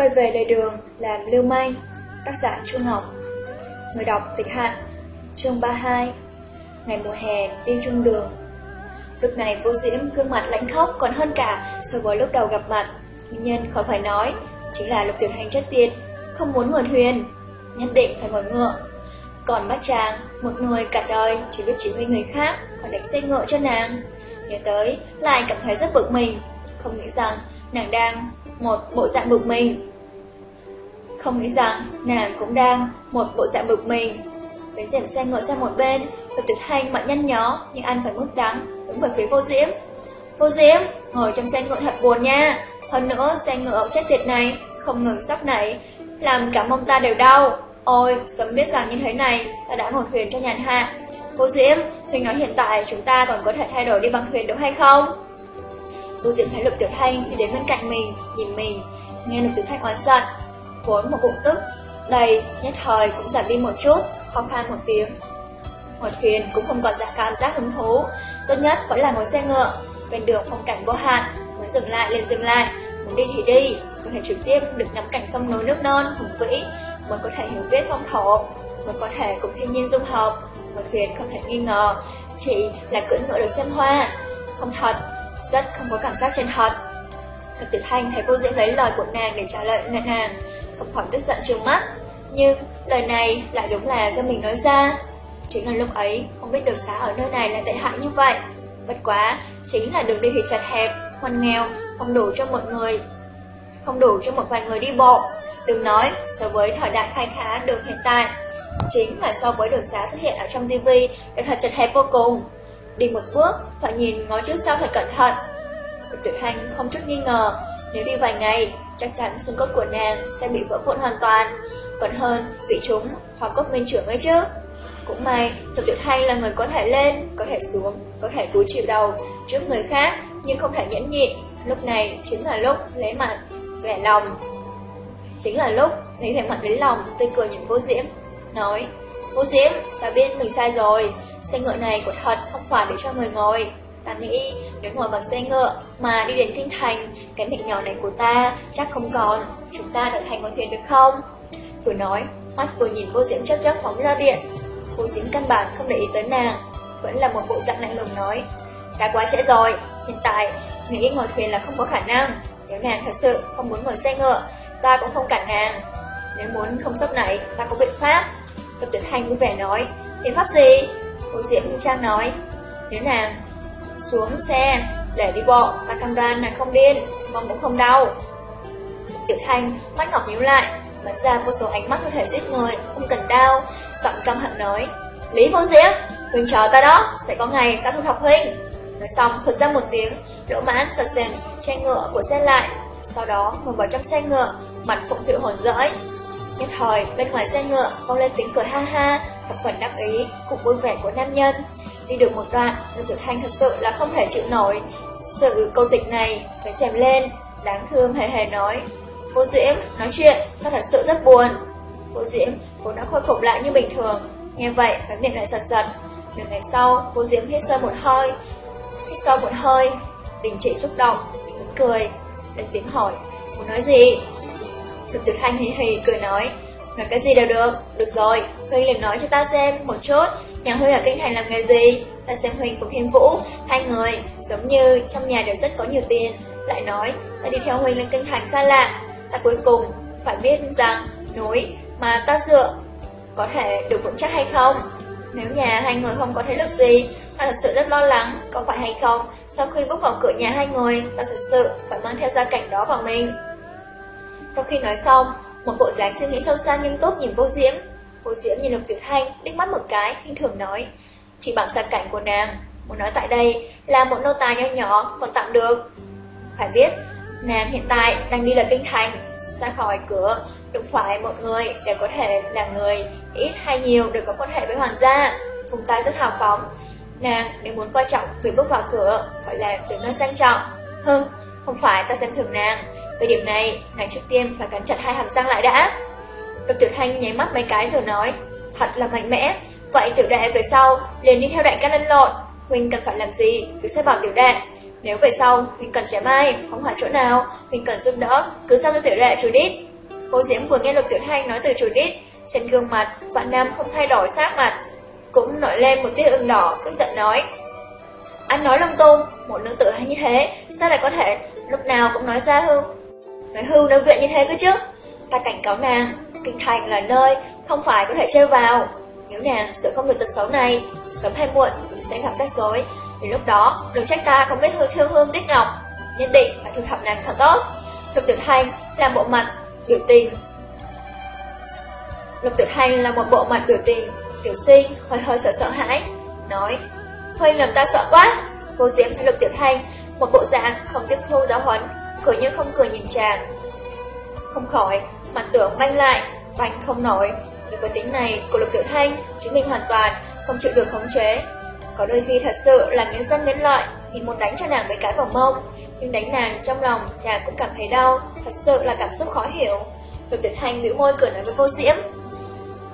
Quay về lề đường làm lưu manh, Tác giả Chu Ngọc. Người đọc Tịch Hạn Chương 32 Ngày mùa hè đi chung đường. Lúc này vô diễm gương mặt lãnh khóc còn hơn cả so với lúc đầu gặp mặt. Nguyên nhân khỏi phải nói Chính là lục tiểu hành chất tiệt Không muốn ngồi thuyền Nhất định phải ngồi ngựa. Còn bác chàng Một người cả đời chỉ biết chỉ huy người khác, Còn đánh xe ngựa cho nàng. Nhớ tới, lại cảm thấy rất bực mình, Không nghĩ rằng nàng đang một bộ dạng bực mình. Không nghĩ rằng nàng cũng đang một bộ dạng bực mình. Vén dẻm xe ngựa sang một bên, và tuyệt hành mặt nhăn nhó, Nhưng ăn phải mức đắng đứng về phía vô diễm. Vô diễm, Ngồi trong xe ngựa thật buồn nha. Hơn nữa, xe ngựa chết tiệt này, Không ngừng sóc nảy, Làm cả mông ta đều đau. Ôi sớm biết rằng như thế này, Ta đã ngồi thuyền cho nhàn hạ. Vô diễm Huynh nói hiện tại chúng ta còn có thể thay đổi đi bằng thuyền được hay không? Vô diễm thấy lục tiểu thanh đi đến bên cạnh mình, Nhìn mình. Nghe lục tiểu thanh oán giận Vốn một bụng tức. Đây, nhất thời cũng giảm đi một chút khó khăn một tiếng. Ngồi thuyền cũng không còn dạng cảm giác hứng thú. Tốt nhất vẫn là ngồi xe ngựa. Bên đường phong cảnh vô hạn, Muốn dừng lại liền dừng lại. Muốn đi thì đi, Có thể trực tiếp được ngắm cảnh sông núi nước non, hùng vĩ. Mới có thể hiểu biết phong thổ Mới có thể cùng thiên nhiên dung hợp. Ngồi thuyền không thể nghi ngờ, Chỉ là cưỡi ngựa được xem hoa. Không thật, Rất không có cảm giác chân thật. Lục Tử Thanh thấy cô diễn lấy lời của nàng để trả lời nàng. Không khỏi tức giận trừng mắt. Nhưng lời này lại đúng là do mình nói ra. Chính là lúc ấy, không biết đường xá ở nơi này là tệ hại như vậy. Bất quá, Chính là đường đi thì chặt hẹp Hoan nghèo Không đủ cho một người. Không đủ cho một vài người đi bộ. Đừng nói so với thời đại khai khá đường hiện tại. Chính là so với đường xá xuất hiện ở trong TV Đã thật chặt hẹp vô cùng. Đi một bước, Phải nhìn ngó trước sau thật cẩn thận. Tuyệt hành không chút nghi ngờ nếu đi vài ngày Chắc chắn xương cốt của nàng sẽ bị vỡ vụn hoàn toàn Còn hơn bị chúng hoặc cốt minh trưởng ấy chứ cũng may, Lục Tiểu Thanh là người có thể lên, có thể xuống, có thể cúi chịu đầu trước người khác, nhưng không thể nhẫn nhịn. Lúc này chính là lúc lấy mặt, vẻ lòng. Chính là lúc lấy vẻ mặt lấy lòng, tươi cười nhìn vô diễm, nói Vô diễm, ta biết mình sai rồi, xe ngựa này của thật không phải để cho người ngồi. Ta nghĩ nếu ngồi bằng xe ngựa mà đi đến kinh thành, cái miệng nhỏ này của ta chắc không còn, chúng ta đợi thành ngồi thuyền được không? Vừa nói, mắt vừa nhìn vô diễm chớp chớp phóng ra điện, Cô Diễm căn bản không để ý tới nàng Vẫn là một bộ dạng lạnh lùng nói Đã quá trễ rồi Hiện tại nghĩ ngồi thuyền là không có khả năng. Nếu nàng thật sự không muốn ngồi xe ngựa Ta cũng không cản nàng. Nếu muốn không sốc nảy ta có biện pháp. Lục tuyệt hành vui vẻ nói Biện pháp gì? Cô Diễm Trang nói Nếu nàng xuống xe để đi bộ. Ta cam đoan nàng không điên Mong cũng không đau. Tiểu Thanh mắt ngọc nhíu lại bắn ra vô số ánh mắt có thể giết người Không cần đau Giọng căm hận nói Lý Vô Diễm, Huynh chờ ta đó Sẽ có ngày ta thu thập Huynh. Nói xong phật ra một tiếng Lỗ mãn giật rèm che ngựa của xe lại. Sau đó ngồi vào trong xe ngựa Mặt phụng phịu hồn rỡi. Nhất thời bên ngoài xe ngựa vang lên tiếng cười ha ha Thập phần đắc ý Cùng vui vẻ của nam nhân. Đi được một đoạn Lục Tiểu Thanh thật sự là không thể chịu nổi. Sự câu tịch này phải chèm lên, Đáng thương hề hề nói. Cô Diễm nói chuyện Ta thật sự rất buồn. Cô Diễm vốn đã khôi phục lại như bình thường. Nghe vậy cái miệng lại giật giật. Nửa ngày sau, cô Diễm hít sâu một hơi, Hít sâu một hơi, Đình chỉ xúc động, Muốn cười, Lên tiếng hỏi, Muốn nói gì? Lục Tiểu Thanh hì hì cười nói Nói cái gì đều được Được rồi Huynh liền nói cho ta xem một chút Nhà Huynh ở Kinh Thành làm nghề gì Ta xem Huynh cùng Thiên Vũ Hai người giống như trong nhà đều rất có nhiều tiền Lại nói Ta đi theo Huynh lên Kinh Thành xa lạ Ta cuối cùng phải biết rằng núi mà ta dựa có thể được vững chắc hay không. Nếu nhà hai người không có thế lực gì, ta thật sự rất lo lắng, có phải hay không, sau khi bước vào cửa nhà hai người, ta thật sự phải mang theo gia cảnh đó vào mình. Sau khi nói xong, một bộ dáng suy nghĩ sâu xa nghiêm túc nhìn vô diễm. Cô diễm nhìn Lục Tiểu Thanh, đích mắt một cái, khinh thường nói, chỉ bằng gia cảnh của nàng, muốn nói tại đây là một nô tài nho nhỏ còn tạm được. Phải biết, nàng hiện tại đang đi là kinh thành, xa khỏi cửa, Đụng phải một người để có thể là người Ít hay nhiều đều có quan hệ với hoàng gia Phùng tay rất hào phóng. Nàng nếu muốn quan trọng việc bước vào cửa Phải là từ nơi sang trọng. Hưng, không phải ta xem thường nàng Về điểm này, nàng trước tiên phải cắn chặt hai hàm răng lại đã. Lục tiểu thanh nháy mắt mấy cái rồi nói Thật là mạnh mẽ Vậy tiểu đệ về sau liền đi theo đại ca lân lộn Huynh cần phải làm gì cứ sẽ bảo tiểu đệ Nếu về sau Huynh cần chém ai Phóng hỏa chỗ nào Huynh cần giúp đỡ Cứ sao cho tiểu đệ chú đít Cô Diễm vừa nghe Lục Tiểu Thanh nói từ chối đít, trên gương mặt, vạn nam không thay đổi sắc mặt, cũng nổi lên một tia ửng đỏ, tức giận nói. Anh nói lung tung, một nữ tử hay như thế, sao lại có thể lúc nào cũng nói ra hư? Nói hư nói viện như thế cơ chứ? Ta cảnh cáo nàng, kinh thành là nơi không phải có thể trêu vào. Nếu nàng sự không được tật xấu này, sớm hay muộn sẽ gặp rắc rối. Đến lúc đó, đừng trách ta không biết hư thương hương tích ngọc, nhất định phải thu thập nàng thật tốt. Lục Tiểu Thanh làm bộ mặt, biểu tình. Lục Tiểu Thanh là một bộ mặt biểu tình, tiểu sinh hơi hơi sợ sợ hãi, nói Huynh làm ta sợ quá. Cô Diễm thấy Lục Tiểu Thanh, một bộ dạng không tiếp thu giáo huấn, cười như không cười nhìn chàng. Không khỏi, mặt tưởng banh lại, banh không nổi. Đối với tính này của Lục Tiểu Thanh, chính mình hoàn toàn không chịu được khống chế. Có đôi khi thật sự là nghiến răng nghiến lợi, thì muốn đánh cho nàng mấy cái vào mông, nhưng đánh nàng trong lòng chàng cũng cảm thấy đau, thật sự là cảm xúc khó hiểu. Lục Tiểu Thanh bĩu môi cười nói với cô Diễm.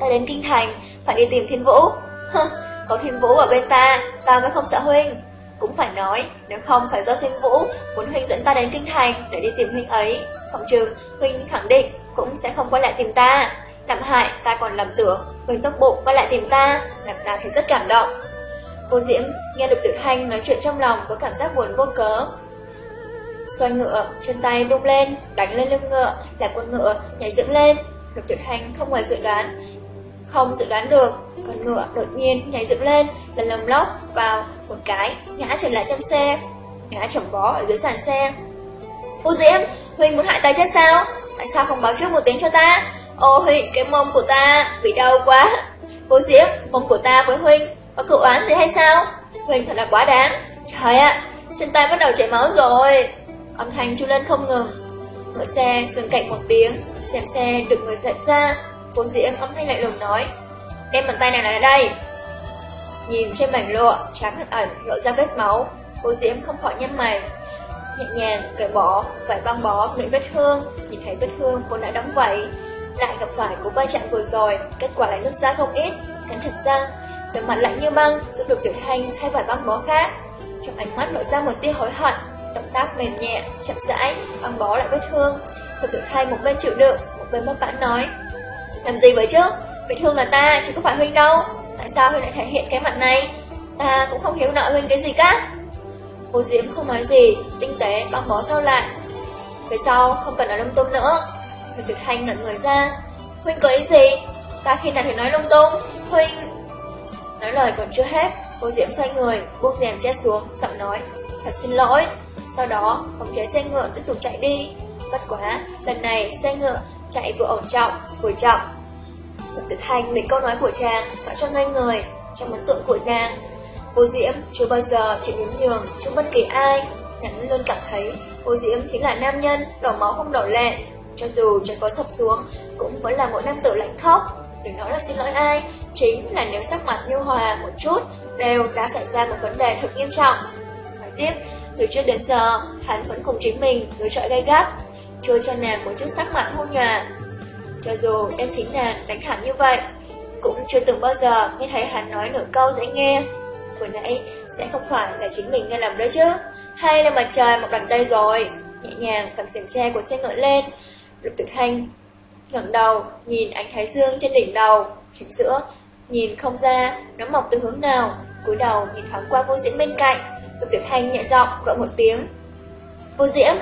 Ta đến Kinh Thành, phải đi tìm Thiên Vũ. Hơ, có Thiên Vũ ở bên ta, ta mới không sợ Huynh. Cũng phải nói, nếu không phải do Thiên Vũ muốn Huynh dẫn ta đến Kinh Thành để đi tìm Huynh ấy, phòng trường, Huynh khẳng định cũng sẽ không quay lại tìm ta. Đậm hại, ta còn lầm tưởng Huynh tốc bộ quay lại tìm ta, làm ta thấy rất cảm động. Cô Diễm nghe được Tự Thanh nói chuyện trong lòng có cảm giác buồn vô cớ. Xoay ngựa, chân tay vung lên, đánh lên lưng ngựa, làm con ngựa nhảy dựng lên. Lục Tuyệt Hành không ngoài dự đoán, không dự đoán được, con ngựa đột nhiên nhảy dựng lên, là lồng lóc vào một cái, ngã trở lại trong xe, ngã chồng vó ở dưới sàn xe. Cô Diễm, Huynh muốn hại ta chết sao? Tại sao không báo trước một tiếng cho ta? Ôi, cái mông của ta bị đau quá. Cô Diễm, mông của ta với Huynh có cựu oán gì hay sao? Huynh thật là quá đáng. Trời ạ, chân tay bắt đầu chảy máu rồi. Âm thanh chu lên không ngừng. Ngựa xe dừng cạnh một tiếng, xem xe được người dẫn ra. Cô Diễm âm thanh lạnh lùng nói, đem bàn tay này lại đây. Nhìn trên mảnh lụa, trắng hẳn ẩn, lộ ra vết máu, cô Diễm không khỏi nhăn mày. Nhẹ nhàng cởi bỏ, vải băng bó miệng vết thương, nhìn thấy vết thương cô đã đóng vậy. Lại gặp phải cú va chạm vừa rồi, kết quả lại nước ra không ít, cắn chặt răng, vẻ mặt lạnh như băng, giúp được tiểu thanh thay vải băng bó khác. Trong ánh mắt lộ ra một tia hối hận, động tác mềm nhẹ, chậm rãi, băng bó lại vết thương. Thật tiểu thanh một bên chịu đựng, một bên bất bản nói. Làm gì vậy chứ? Vết thương là ta, chứ không phải Huynh đâu. Tại sao Huynh lại thể hiện cái mặt này? Ta cũng không hiếu nợ Huynh cái gì cả. Cô Diễm không nói gì, tinh tế băng bó sau lại. Về sau, không cần nói lung tung nữa. Thật tuyệt thanh ngẩn người ra. Huynh có ý gì? Ta khi nào thì nói lung tung? Huynh... Nói lời còn chưa hết, cô Diễm xoay người, buông rèm che xuống, giọng nói. Thật xin lỗi. Sau đó, khống chế xe ngựa tiếp tục chạy đi. Bất quá, lần này xe ngựa chạy vừa ổn trọng, vừa chậm. Lục Tuyệt Thanh bị câu nói của chàng sợ cho ngây người trong ấn tượng của nàng. Vô Diễm chưa bao giờ chịu nhún nhường trước bất kỳ ai, Hắn luôn cảm thấy Vô Diễm chính là nam nhân, đổ máu không đổ lệ. Cho dù trời có sập xuống, cũng vẫn là một nam tử lạnh khóc. Đừng nói là xin lỗi ai, chính là nếu sắc mặt nhu hòa một chút, đều đã xảy ra một vấn đề thực nghiêm trọng. Nói tiếp, từ trước đến giờ, hắn vẫn cùng chính mình đối chọi gay gắt, chưa cho nàng một chút sắc mặt hô nhà. Cho dù đem chính nàng đánh thẳng như vậy, cũng chưa từng bao giờ nghe thấy hắn nói nửa câu dễ nghe. Vừa nãy sẽ không phải là chính mình nghe lầm đấy chứ, hay là mặt trời mọc đằng tây rồi. Nhẹ nhàng cầm xiềng tre của xe ngựa lên, lục tự thanh ngẩng đầu nhìn ánh thái dương trên đỉnh đầu, chính giữa, nhìn không ra nó mọc từ hướng nào, cúi đầu nhìn thoáng qua vô diễm bên cạnh, lục tự thanh nhẹ giọng gọi một tiếng. Vô diễm!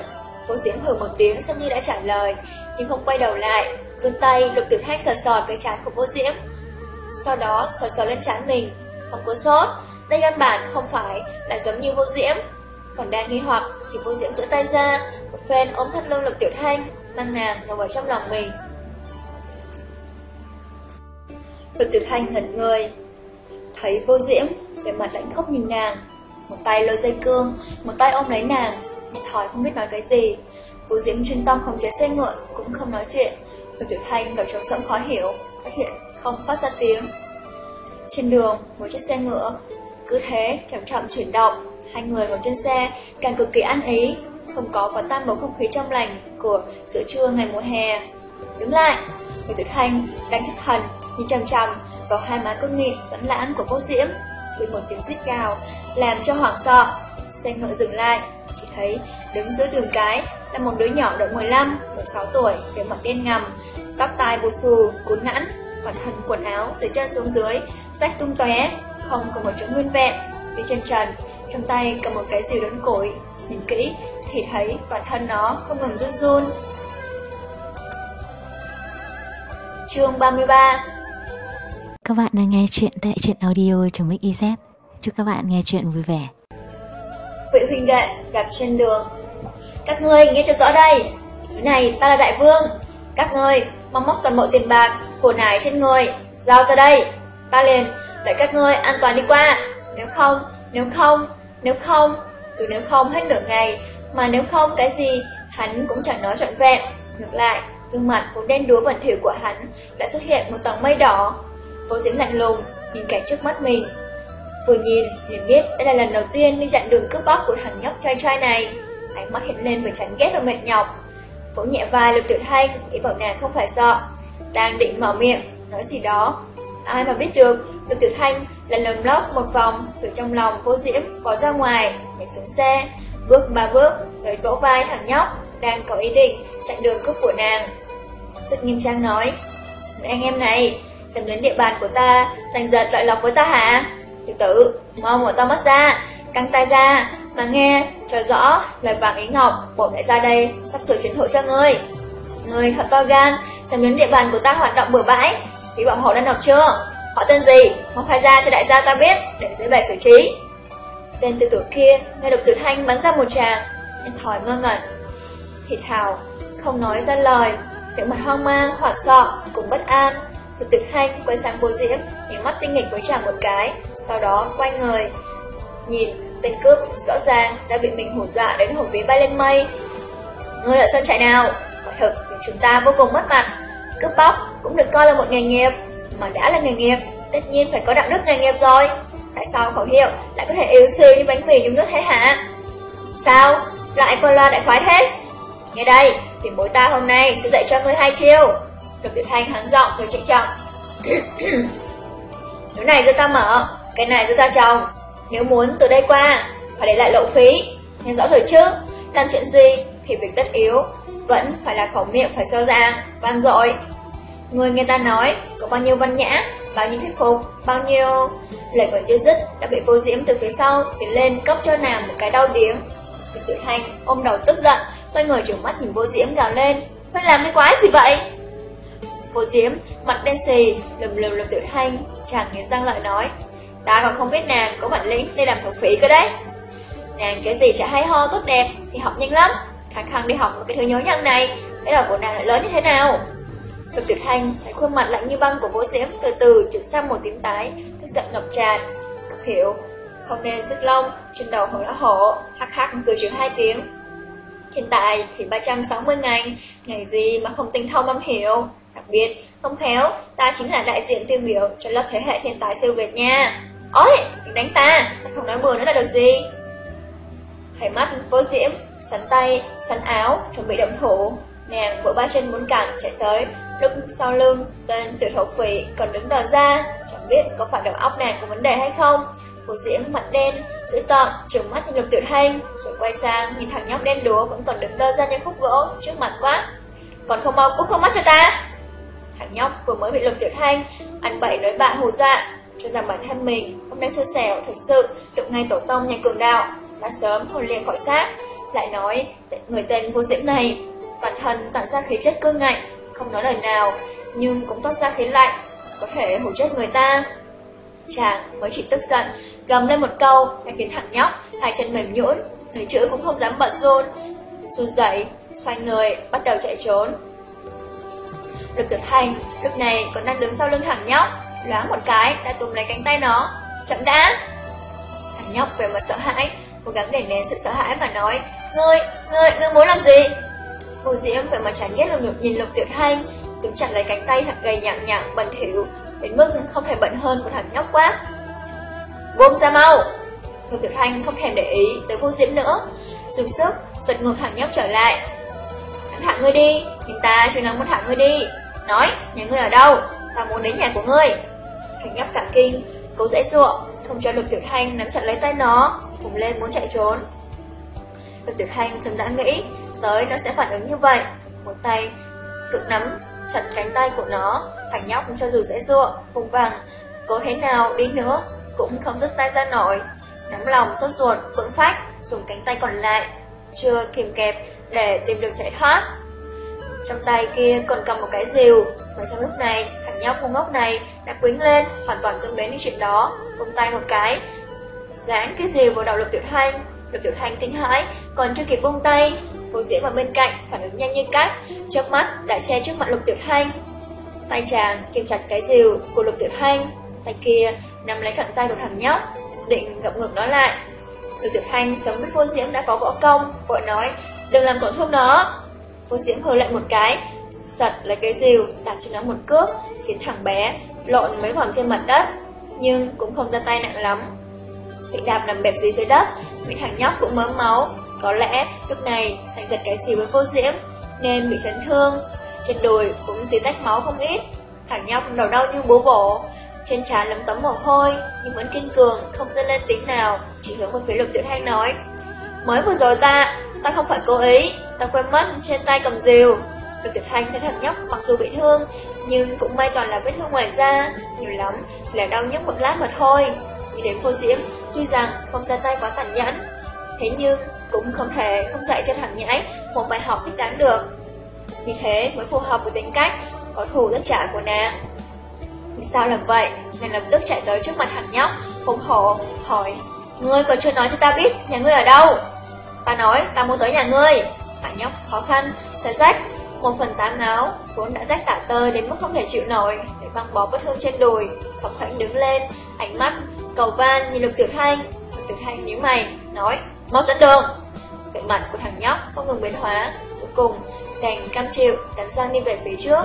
Vô Diễm hừ một tiếng xem như đã trả lời, nhưng không quay đầu lại, vươn tay lục tuyệt thanh sờ sờ cái chán của Vô Diễm. Sau đó sờ sờ lên chán mình, không có sốt, đây căn bản không phải là giống như Vô Diễm. Còn đang nghi hoặc thì Vô Diễm giữa tay ra, một phen ôm thắt lưng lục tiểu thanh, mang nàng ngồi vào trong lòng mình. Lục tiểu thanh ngẩn người, thấy Vô Diễm, về mặt lạnh khóc nhìn nàng, một tay lôi dây cương, một tay ôm lấy nàng, Nhật thòi không biết nói cái gì vô Diễm chuyên tâm không chế xe ngựa Cũng không nói chuyện Lục Tiểu Thanh đầu trống rỗng khó hiểu Phát hiện không phát ra tiếng Trên đường, một chiếc xe ngựa cứ thế, chậm chậm chuyển động. Hai người ngồi trên xe Càng cực kỳ ăn ý Không có phá tan bầu không khí trong lành Của giữa trưa ngày mùa hè. Đứng lại, người tuyệt Thanh đánh thức thần Nhìn chằm chằm vào hai má cương nghị Tuấn lãng của Vũ Diễm Với một tiếng rít gào Làm cho hoảng sợ. Xe ngựa dừng lại chỉ thấy đứng giữa đường cái là một đứa nhỏ độ 15, 16 tuổi, với mặt đen ngầm, tóc tai bù xù, cuốn ngắn, toàn thân quần áo từ chân xuống dưới, rách tung tóe, không có một chỗ nguyên vẹn. Đi chân trần, trong tay cầm một cái rìu đốn củi, nhìn kỹ thì thấy toàn thân nó không ngừng run run. Chương 33 Các bạn đang nghe chuyện tại truyện audio.mix.iz Chúc các bạn nghe chuyện vui vẻ. Vị huynh đệ gặp trên đường. Các ngươi nghe cho rõ đây. Thứ này ta là đại vương. Các ngươi mong móc toàn bộ tiền bạc Của nải trên người. Giao ra đây. Ta liền đợi các ngươi an toàn đi qua Nếu không, nếu không, nếu không Cứ nếu không hết nửa ngày Mà nếu không cái gì Hắn cũng chẳng nói trọn vẹn Ngược lại gương mặt vốn đen đúa bẩn thỉu của hắn đã xuất hiện một tầng mây đỏ. Vô diễn lạnh lùng, nhìn cảnh trước mắt mình. Vừa nhìn, liền biết đây là lần đầu tiên đi chặn đường cướp bóc của thằng nhóc trai trai này. Ánh mắt hiện lên với chán ghét và mệt nhọc. Vỗ nhẹ vai lục tự thanh, ý bảo nàng không phải sợ. Đang định mở miệng, nói gì đó. Ai mà biết được, lục tiểu thanh lần lầm lóc một vòng từ trong lòng cô diễm bỏ ra ngoài, nhảy xuống xe. Bước ba bước, tới vỗ vai thằng nhóc, đang có ý định chặn đường cướp của nàng. Rất nghiêm trang nói Mấy anh em này Dám đến địa bàn của ta Giành giật loại lọc với ta hả Tiểu tử Mau mở to mắt ra Căng tay ra Mà nghe Cho rõ Lời vàng ý ngọc Bổn đại ra đây Sắp sửa chuyến hội cho ngươi Ngươi thật to gan Dám đến địa bàn của ta hoạt động bừa bãi thì bọn họ đã nộp chưa Họ tên gì Mau khai ra cho đại gia ta biết Để dễ bề xử trí Tên tiểu tử kia Nghe được tử thanh bắn ra một tràng Nhân thòi ngơ ngẩn Thịt hào Không nói ra lời vẻ mặt hoang mang, hoảng sợ, cùng bất an. Lục tuyệt thanh quay sang vô diễm, nhìn mắt tinh nghịch với chàng một cái, sau đó quay người. Nhìn, tên cướp rõ ràng đã bị mình hù dọa đến hồn vía bay lên mây. Ngươi ở sân chạy nào? Quả thực, chúng ta vô cùng mất mặt. Cướp bóc cũng được coi là một nghề nghiệp, mà đã là nghề nghiệp, tất nhiên phải có đạo đức nghề nghiệp rồi. Tại sao khẩu hiệu lại có thể yếu siêu như bánh mì dùng nước thế hả? Sao? Lại còn loa đại khoái thế? Nghe đây, tiền bối ta hôm nay sẽ dạy cho ngươi hai chiêu. Lục Tiểu Thanh hắn giọng rồi trịnh trọng. Thứ này do ta mở, cái này do ta trồng. Nếu muốn từ đây qua, phải để lại lộ phí. Nghe rõ rồi chứ, làm chuyện gì thì việc tất yếu, vẫn phải là khẩu miệng phải cho ra. Vang dội. Người người ta nói, có bao nhiêu văn nhã, bao nhiêu thuyết phục, bao nhiêu... Lời còn chưa dứt đã bị vô diễm từ phía sau tiến lên cốc cho nàng một cái đau điếng. tự Tiểu ôm đầu tức giận, xoay người trừng mắt nhìn vô diễm gào lên. Huynh làm cái quái gì vậy? Vô diễm mặt đen xì lùm lùm lùm tự thanh Chàng nghiến răng lại nói Ta còn không biết nàng có bản lĩnh để làm thổ phí cơ đấy. Nàng cái gì chả hay ho tốt đẹp Thì học nhanh lắm khăng khăng đi học một cái thứ nhớ nhăng này Cái đầu của nàng lại lớn như thế nào Lục tuyệt thanh thấy khuôn mặt lạnh như băng của vô diễm Từ từ chuyển sang một tiếng tái Tức giận ngập tràn Cực hiểu Không nên rứt lông Trên đầu hổ lá hổ Hắc hắc cười chữ hai tiếng Hiện tại thì 360 ngày, ngày gì mà không tinh thông âm hiểu. Đặc biệt, không khéo, ta chính là đại diện tiêu biểu cho lớp thế hệ thiên tài siêu Việt nha. Ôi, đừng đánh ta, ta không nói bừa nữa là được gì. Thấy mắt vô diễm, sắn tay, sắn áo, chuẩn bị động thủ. Nàng vỗ ba chân muốn cẳng chạy tới, lúc sau lưng, tên tiểu thổ phỉ còn đứng đờ ra, chẳng biết có phải đầu óc nàng có vấn đề hay không. Cô diễm mặt đen, giữ tợn, trừng mắt nhìn lục tiểu thanh, rồi quay sang nhìn thằng nhóc đen đúa vẫn còn đứng đơ ra như khúc gỗ trước mặt quá. Còn không mau cút không mắt cho ta. Thằng nhóc vừa mới bị lục tiểu thanh, ăn bậy nói bạ hù dạ, cho rằng bản thân mình hôm nay xui xẻo thật sự đụng ngay tổ tông nhà cường đạo, đã sớm hồn liền khỏi xác. Lại nói, người tên vô diễm này, bản thân tặng ra khí chất cương ngạnh, không nói lời nào, nhưng cũng toát ra khí lạnh, có thể hủ chết người ta. Chàng mới chỉ tức giận, gầm lên một câu đã khiến thằng nhóc hai chân mềm nhũn, nửa chữ cũng không dám bật run. Run dậy, xoay người, bắt đầu chạy trốn. Lục Tuyệt Hành lúc này còn đang đứng sau lưng thằng nhóc, loáng một cái đã tùm lấy cánh tay nó. Chậm đã! Thằng nhóc về mặt sợ hãi, cố gắng để nén sự sợ hãi mà nói, ngươi, ngươi, ngươi muốn làm gì? Hồ Diễm về mặt chán ghét lục nhìn Lục Tiểu Thanh, túm chặt lấy cánh tay thật gầy nhặng nhặng bẩn thỉu đến mức không thể bận hơn một thằng nhóc quá. Buông ra mau! Lục Tiểu Thanh không thèm để ý tới Hồ diễm nữa, dùng sức giật ngược thằng nhóc trở lại. Hắn thả ngươi đi, chúng ta chưa nói muốn thả ngươi đi. Nói, nhà ngươi ở đâu? Ta muốn đến nhà của ngươi. Thằng nhóc cảm kinh, cố dễ dụa, không cho Lục Tiểu Thanh nắm chặt lấy tay nó, cùng lên muốn chạy trốn. Lục Tiểu Thanh sớm đã nghĩ, tới nó sẽ phản ứng như vậy. Một tay cự nắm chặt cánh tay của nó, thằng nhóc cho dù dễ dụa, vùng vàng, có thế nào đi nữa cũng không dứt tay ra nổi. Nắm lòng sốt ruột, cuộn phách, dùng cánh tay còn lại, chưa kìm kẹp để tìm được chạy thoát. Trong tay kia còn cầm một cái rìu, và trong lúc này, thằng nhóc ngu ngốc này đã quýnh lên, hoàn toàn cân bến những chuyện đó, vung tay một cái, giáng cái rìu vào đầu lục tiểu thanh. Lục tiểu thanh kinh hãi, còn chưa kịp buông tay, cô diễn vào bên cạnh, phản ứng nhanh như cắt, trước mắt đã che trước mặt lục tiểu thanh. Tay chàng kìm chặt cái rìu của lục tiểu thanh, tay kia nắm lấy cẳng tay của thằng nhóc, định gập ngược nó lại. Lục tiểu thanh sống biết vô diễm đã có võ công, vội nói, đừng làm tổn thương nó. Vô diễm hờ lại một cái, giật lấy cái rìu, đạp cho nó một cước, khiến thằng bé lộn mấy vòng trên mặt đất, nhưng cũng không ra tay nặng lắm. Bị đạp nằm bẹp dưới dưới đất, bị thằng nhóc cũng mớm máu, có lẽ lúc này sành giật cái gì với vô diễm, nên bị chấn thương, trên đùi cũng tí tách máu không ít. Thằng nhóc đầu đau như bố bổ, trên trán lấm tấm mồ hôi, nhưng vẫn kiên cường, không dâng lên tính nào, chỉ hướng về phía lục tiểu thanh nói. Mới vừa rồi ta, ta không phải cố ý, ta quên mất trên tay cầm rìu. Lục tiểu thanh thấy thằng nhóc mặc dù bị thương, nhưng cũng may toàn là vết thương ngoài da, nhiều lắm là đau nhức một lát mà thôi. Nghĩ đến vô diễm, tuy rằng không ra tay quá tàn nhẫn, thế nhưng cũng không thể không dạy cho thằng nhãi một bài học thích đáng được. Vì thế mới phù hợp với tính cách, có thù rất trả của nàng. Vì sao làm vậy? Nàng lập tức chạy tới trước mặt thằng nhóc, hùng hổ, hỏi Ngươi còn chưa nói cho ta biết nhà ngươi ở đâu? Ta nói ta muốn tới nhà ngươi. Thằng nhóc khó khăn, sẽ rách, một phần tám áo, vốn đã rách tả tơi đến mức không thể chịu nổi, để băng bó vết thương trên đùi, khổng khảnh đứng lên, ánh mắt, cầu van nhìn lục tiểu thanh. Lục tiểu thanh nhíu mày, nói, mau dẫn đường. Vẻ mặt của thằng nhóc không ngừng biến hóa, cuối cùng đành cam chịu, cắn răng đi về phía trước.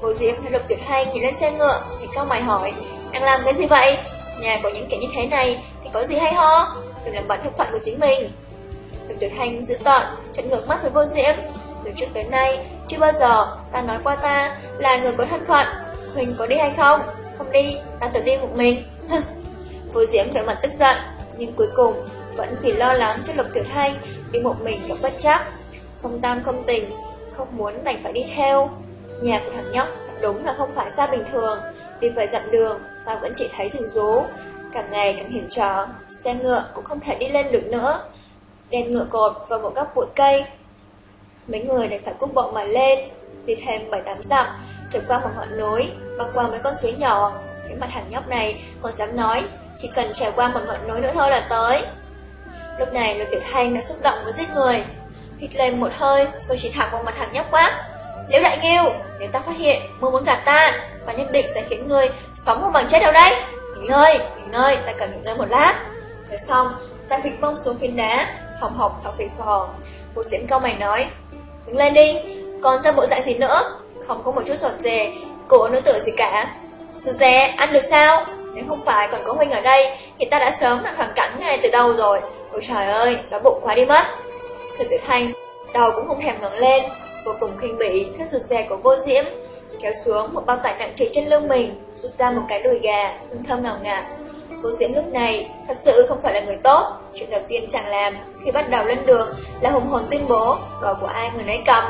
Vô Diễm thấy Lục Tuyệt Hành nhìn lên xe ngựa thì cao mày hỏi, đang làm cái gì vậy? Nhà có những kẻ như thế này thì có gì hay ho? Đừng làm bẩn thân phận của chính mình. Lục Tuyệt Hành giữ tọn, trận ngược mắt với Vô Diễm. Từ trước tới nay, chưa bao giờ ta nói qua ta là người có thân phận. Huỳnh có đi hay không? Không đi, ta tự đi một mình. Vô Diễm vẻ mặt tức giận, nhưng cuối cùng vẫn vì lo lắng cho Lục Tiểu Thanh đi một mình gặp bất chắc. Không tam không tình, không muốn đành phải đi theo. Nhà của thằng nhóc thật đúng là không phải xa bình thường, đi vài dặm đường mà vẫn chỉ thấy rừng rú. Càng ngày càng hiểm trở, xe ngựa cũng không thể đi lên được nữa. Đèn ngựa cột vào một góc bụi cây. Mấy người đành phải cúc bộ mà lên, đi thêm bảy tám dặm, trượt qua một ngọn núi, băng qua mấy con suối nhỏ. Cái mặt thằng nhóc này còn dám nói, chỉ cần trải qua một ngọn núi nữa thôi là tới. Lúc này Lôi Tiểu Thanh đã xúc động muốn giết người, hít lên một hơi rồi chỉ thẳng vào mặt hàng nhóc quá. Liễu Đại Nghiêu, nếu ta phát hiện mơ muốn gạt ta, và nhất định sẽ khiến người sống không bằng chết đâu đấy. Nghỉ ngơi, nghỉ ngơi, ta cần nghỉ ngơi một lát. Thế xong, ta phịch mông xuống phiến đá, hồng hộc thọc phịch phò. Bộ diễn câu mày nói, đứng lên đi, còn ra bộ dạng gì nữa? Không có một chút giọt dề, cổ nữ tử gì cả. Giọt dề, ăn được sao? Nếu không phải còn có Huynh ở đây, thì ta đã sớm làm thằng cắn ngay từ đầu rồi. Ôi trời ơi, đó bụng quá đi mất. Thư tử thanh, đầu cũng không thèm ngẩng lên, vô cùng khinh bỉ thước rụt xe của vô diễm, kéo xuống một bao tải nặng trịch trên lưng mình, rút ra một cái đùi gà, hương thơm ngào ngạt. Vô diễm lúc này thật sự không phải là người tốt, chuyện đầu tiên chàng làm khi bắt đầu lên đường là hùng hồn tuyên bố đồ của ai người nấy cầm.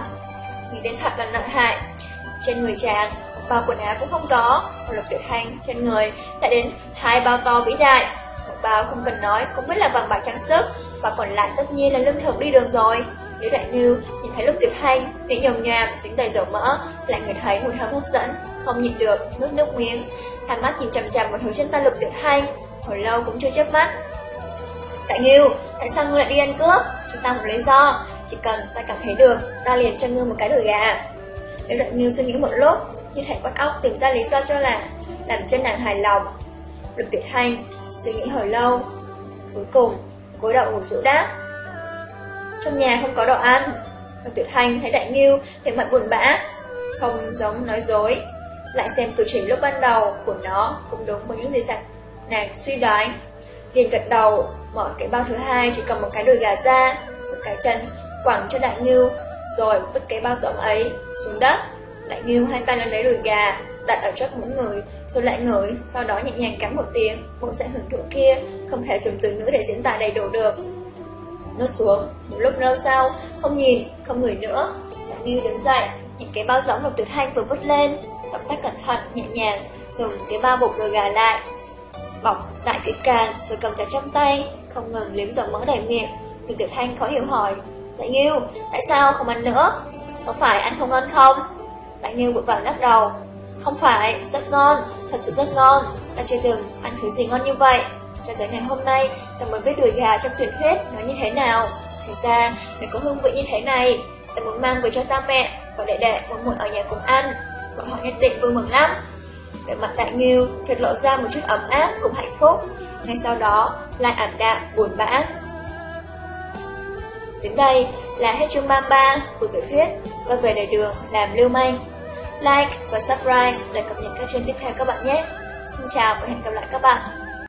Nghĩ đến thật là lợi hại, trên người chàng bao quần áo cũng không có, một lục tuyệt thanh trên người đã đến hai bao to vĩ đại. Một bao không cần nói cũng biết là vàng bạc trang sức, và còn lại tất nhiên là lương thực đi đường rồi. Nếu đại ngư nhìn thấy lúc tiểu thanh, miệng nhồng nhòm, dính đầy dầu mỡ, lại người thấy mùi thơm hấp dẫn, không nhịn được, nuốt nước miếng. Hai mắt nhìn chằm chằm vào hướng chân tay lục tiểu thanh, hồi lâu cũng chưa chớp mắt. Đại ngư, tại sao ngươi lại đi ăn cướp? Chúng ta một lý do, chỉ cần ta cảm thấy được, ta liền cho ngươi một cái đùi gà. Nếu đại ngư suy nghĩ một lúc, như thể bắt óc tìm ra lý do cho là làm cho nàng hài lòng. Lục tiểu thanh suy nghĩ hồi lâu, cuối cùng cúi đầu ngủ rũ đáp. Trong nhà không có đồ ăn. Lục Tuyệt Hành thấy Đại Nghiêu thì mặt buồn bã, không giống nói dối. Lại xem cử chỉ lúc ban đầu của nó cũng đúng với những gì sạch nàng suy đoán. Liền gật đầu, mở cái bao thứ hai chỉ cầm một cái đùi gà ra, rồi cái chân quẳng cho Đại Nghiêu, rồi vứt cái bao rỗng ấy xuống đất. Đại Nghiêu hai tay lên lấy đùi gà, đặt ở trước mũi người, rồi lại ngửi, sau đó nhẹ nhàng cắn một tiếng, bộ sẽ hưởng thụ kia, không thể dùng từ ngữ để diễn tả đầy đủ được. Nuốt xuống, một lúc lâu sau, không nhìn, không ngửi nữa. Đại Nghiêu đứng dậy, những cái bao giống lục tuyệt hành vừa vứt lên. Động tác cẩn thận, nhẹ nhàng, dùng cái bao bụng đôi gà lại. Bọc lại kỹ càng, rồi cầm chặt trong tay, không ngừng liếm dòng mỡ đầy miệng. Lục tuyệt hành khó hiểu hỏi, Đại Nghiêu, tại sao không ăn nữa? Có phải ăn không ngon không? Đại Nghiêu bụi vàng lắc đầu. Không phải, rất ngon, thật sự rất ngon. Ta chưa từng ăn thứ gì ngon như vậy. Cho tới ngày hôm nay, ta mới biết đùi gà trong tuyển huyết nó như thế nào. Thật ra, để có hương vị như thế này, ta muốn mang về cho ta mẹ và đệ đệ muốn muội ở nhà cùng ăn. Bọn họ nhất định vui mừng lắm. Về mặt đại nghiêu chợt lộ ra một chút ấm áp cùng hạnh phúc. Ngay sau đó, lại ảm đạm, buồn bã. Đến đây là hết chương 33 của tiểu thuyết Quay về đời đường làm lưu manh. Like và subscribe để cập nhật các chương tiếp theo các bạn nhé. Xin chào và hẹn gặp lại các bạn.